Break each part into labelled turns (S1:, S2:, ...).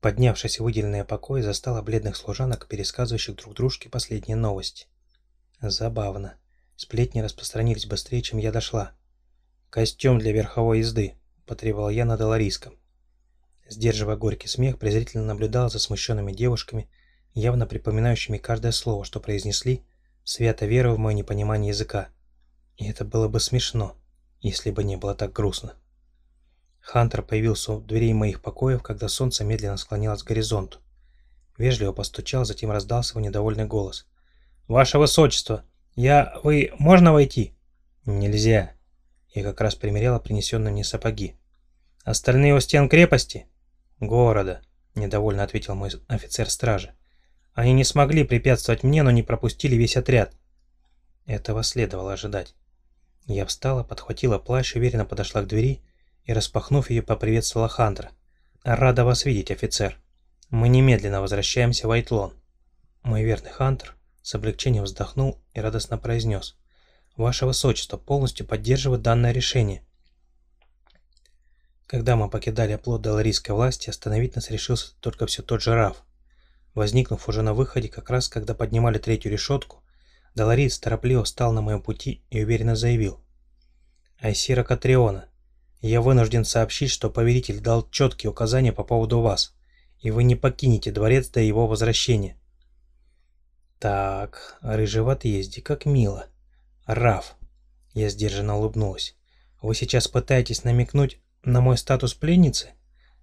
S1: Поднявшись в выделенные покои, застала бледных служанок, пересказывающих друг дружке последние новости. Забавно. Сплетни распространились быстрее, чем я дошла. «Костюм для верховой езды», — потребовал я на доларийском. Сдерживая горький смех, презрительно наблюдала за смущенными девушками, явно припоминающими каждое слово, что произнесли, свято веруя в мое непонимание языка. И это было бы смешно, если бы не было так грустно. Хантер появился у дверей моих покоев, когда солнце медленно склонялось к горизонту. Вежливо постучал, затем раздался его недовольный голос. «Ваше Высочество! Я... Вы... Можно войти?» «Нельзя!» Я как раз примеряла принесенные мне сапоги. «Остальные у стен крепости?» «Города», — недовольно ответил мой офицер стражи. «Они не смогли препятствовать мне, но не пропустили весь отряд». Этого следовало ожидать. Я встала, подхватила плащ, уверенно подошла к двери и, распахнув ее, поприветствовала Хантера. «Рада вас видеть, офицер. Мы немедленно возвращаемся в Айтлон». Мой верный Хантер с облегчением вздохнул и радостно произнес. «Ваше Высочество полностью поддерживает данное решение». Когда мы покидали оплот даларийской власти, остановить нас решился только все тот же Раф. Возникнув уже на выходе, как раз когда поднимали третью решетку, Далариец торопливо встал на моем пути и уверенно заявил. «Айсира Катриона, я вынужден сообщить, что повелитель дал четкие указания по поводу вас, и вы не покинете дворец до его возвращения. Так, рыжий в отъезде, как мило. Раф, я сдержанно улыбнулась. Вы сейчас пытаетесь намекнуть на мой статус пленницы?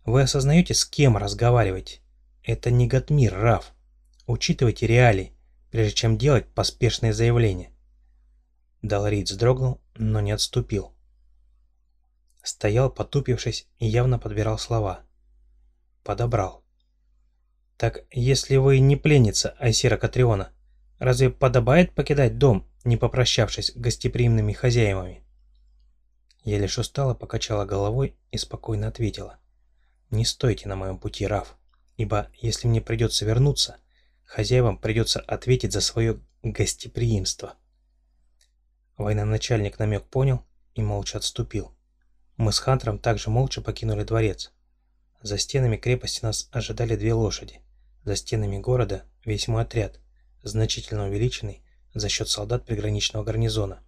S1: Вы осознаете, с кем разговариваете? Это не Гатмир, Раф. Учитывайте реалии, прежде чем делать поспешные заявления. Далрид вздрогнул, но не отступил. Стоял, потупившись, и явно подбирал слова. Подобрал. «Так если вы не пленница Айсира Катриона, разве подобает покидать дом, не попрощавшись гостеприимными хозяевами?» Я лишь устало покачала головой и спокойно ответила. «Не стойте на моем пути, Раф, ибо если мне придется вернуться, хозяевам придется ответить за свое гостеприимство». Военачальник намек понял и молча отступил. Мы с Хантером также молча покинули дворец. За стенами крепости нас ожидали две лошади. За стенами города весь мой отряд, значительно увеличенный за счет солдат приграничного гарнизона.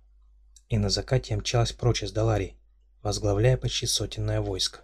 S1: И на закате я мчалась прочь из Даларии, возглавляя почти сотенное войско.